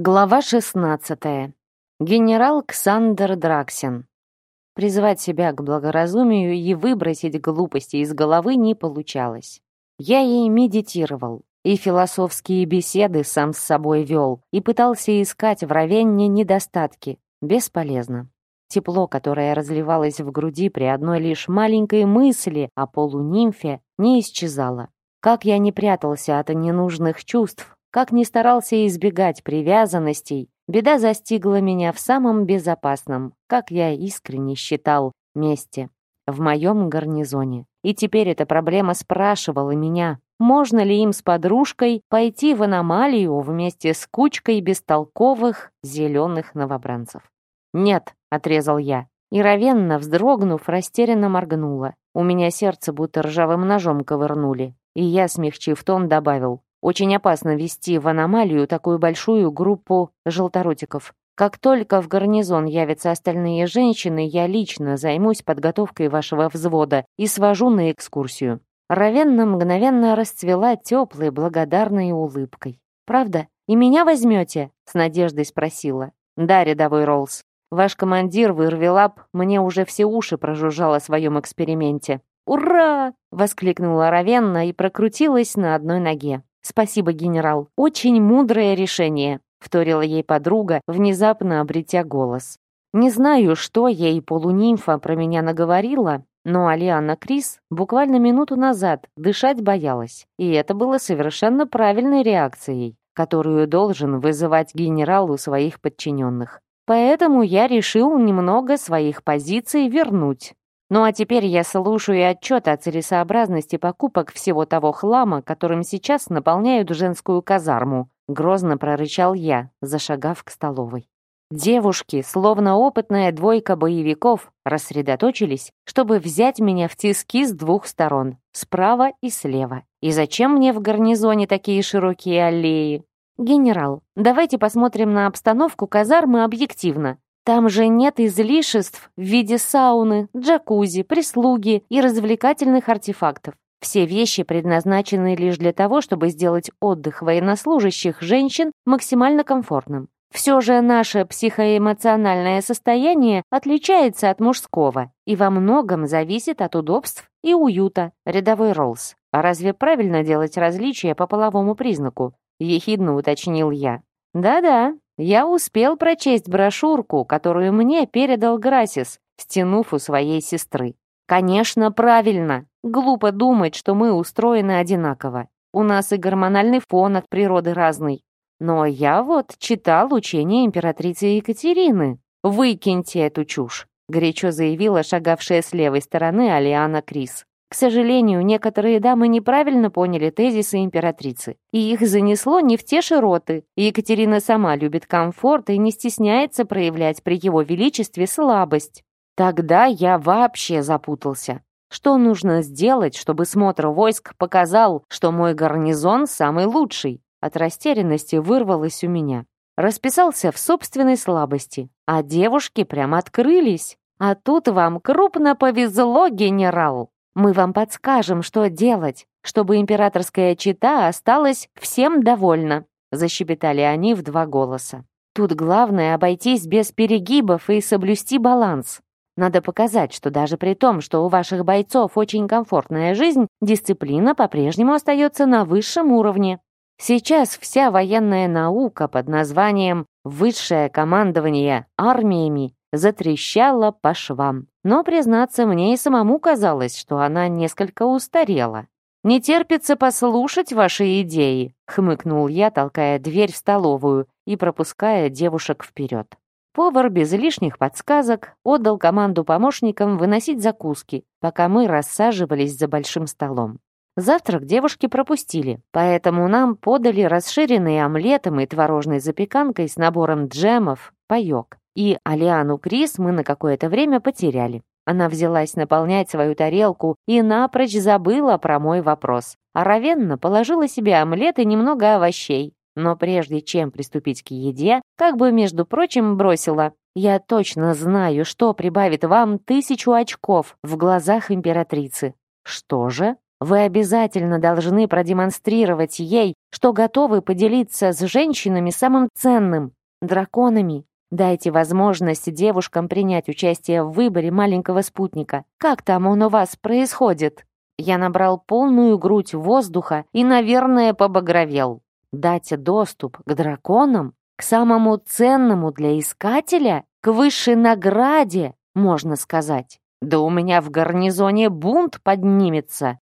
Глава 16. Генерал Ксандер Драксин. Призвать себя к благоразумию и выбросить глупости из головы не получалось. Я ей медитировал, и философские беседы сам с собой вел, и пытался искать в Равенне недостатки. Бесполезно. Тепло, которое разливалось в груди при одной лишь маленькой мысли о полунимфе, не исчезало. Как я не прятался от ненужных чувств, как ни старался избегать привязанностей, беда застигла меня в самом безопасном, как я искренне считал, месте, в моем гарнизоне. И теперь эта проблема спрашивала меня, можно ли им с подружкой пойти в аномалию вместе с кучкой бестолковых зеленых новобранцев. «Нет», — отрезал я, и ровенно, вздрогнув, растерянно моргнула. У меня сердце будто ржавым ножом ковырнули, и я, смягчив тон, добавил, очень опасно вести в аномалию такую большую группу желторотиков. Как только в гарнизон явятся остальные женщины, я лично займусь подготовкой вашего взвода и свожу на экскурсию». Равенна мгновенно расцвела теплой, благодарной улыбкой. «Правда? И меня возьмете?» — с надеждой спросила. «Да, рядовой Роллс. Ваш командир, вырвелап, мне уже все уши прожужжал о своем эксперименте». «Ура!» — воскликнула Равенна и прокрутилась на одной ноге. «Спасибо, генерал. Очень мудрое решение», — вторила ей подруга, внезапно обретя голос. Не знаю, что ей полунимфа про меня наговорила, но Алиана Крис буквально минуту назад дышать боялась, и это было совершенно правильной реакцией, которую должен вызывать генерал у своих подчиненных. Поэтому я решил немного своих позиций вернуть. Ну а теперь я слушаю отчет о целесообразности покупок всего того хлама, которым сейчас наполняют женскую казарму. Грозно прорычал я, зашагав к столовой. Девушки, словно опытная двойка боевиков, рассредоточились, чтобы взять меня в тиски с двух сторон, справа и слева. И зачем мне в гарнизоне такие широкие аллеи? «Генерал, давайте посмотрим на обстановку казармы объективно. Там же нет излишеств в виде сауны, джакузи, прислуги и развлекательных артефактов. Все вещи предназначены лишь для того, чтобы сделать отдых военнослужащих женщин максимально комфортным. Все же наше психоэмоциональное состояние отличается от мужского и во многом зависит от удобств и уюта. Рядовой Роллс. А разве правильно делать различия по половому признаку? Ехидно уточнил я. Да-да, я успел прочесть брошюрку, которую мне передал Грасис, стянув у своей сестры. Конечно, правильно. Глупо думать, что мы устроены одинаково. У нас и гормональный фон от природы разный. Но я вот читал учение императрицы Екатерины. Выкиньте эту чушь, горячо заявила шагавшая с левой стороны Алиана Крис. К сожалению, некоторые дамы неправильно поняли тезисы императрицы, и их занесло не в те широты. Екатерина сама любит комфорт и не стесняется проявлять при его величестве слабость. Тогда я вообще запутался. Что нужно сделать, чтобы смотр войск показал, что мой гарнизон самый лучший? От растерянности вырвалось у меня. Расписался в собственной слабости, а девушки прямо открылись. А тут вам крупно повезло, генерал. Мы вам подскажем, что делать, чтобы императорская чита осталась всем довольна», защебетали они в два голоса. «Тут главное обойтись без перегибов и соблюсти баланс. Надо показать, что даже при том, что у ваших бойцов очень комфортная жизнь, дисциплина по-прежнему остается на высшем уровне. Сейчас вся военная наука под названием «Высшее командование армиями» затрещала по швам. Но, признаться, мне и самому казалось, что она несколько устарела. «Не терпится послушать ваши идеи», — хмыкнул я, толкая дверь в столовую и пропуская девушек вперед. Повар без лишних подсказок отдал команду помощникам выносить закуски, пока мы рассаживались за большим столом. Завтрак девушки пропустили, поэтому нам подали расширенный омлетом и творожной запеканкой с набором джемов, паёк и Алиану Крис мы на какое-то время потеряли. Она взялась наполнять свою тарелку и напрочь забыла про мой вопрос. А Равенна положила себе омлет и немного овощей. Но прежде чем приступить к еде, как бы, между прочим, бросила «Я точно знаю, что прибавит вам тысячу очков в глазах императрицы». «Что же?» Вы обязательно должны продемонстрировать ей, что готовы поделиться с женщинами самым ценным — драконами. Дайте возможность девушкам принять участие в выборе маленького спутника. Как там он у вас происходит? Я набрал полную грудь воздуха и, наверное, побагровел. Дать доступ к драконам? К самому ценному для искателя? К высшей награде, можно сказать. Да у меня в гарнизоне бунт поднимется.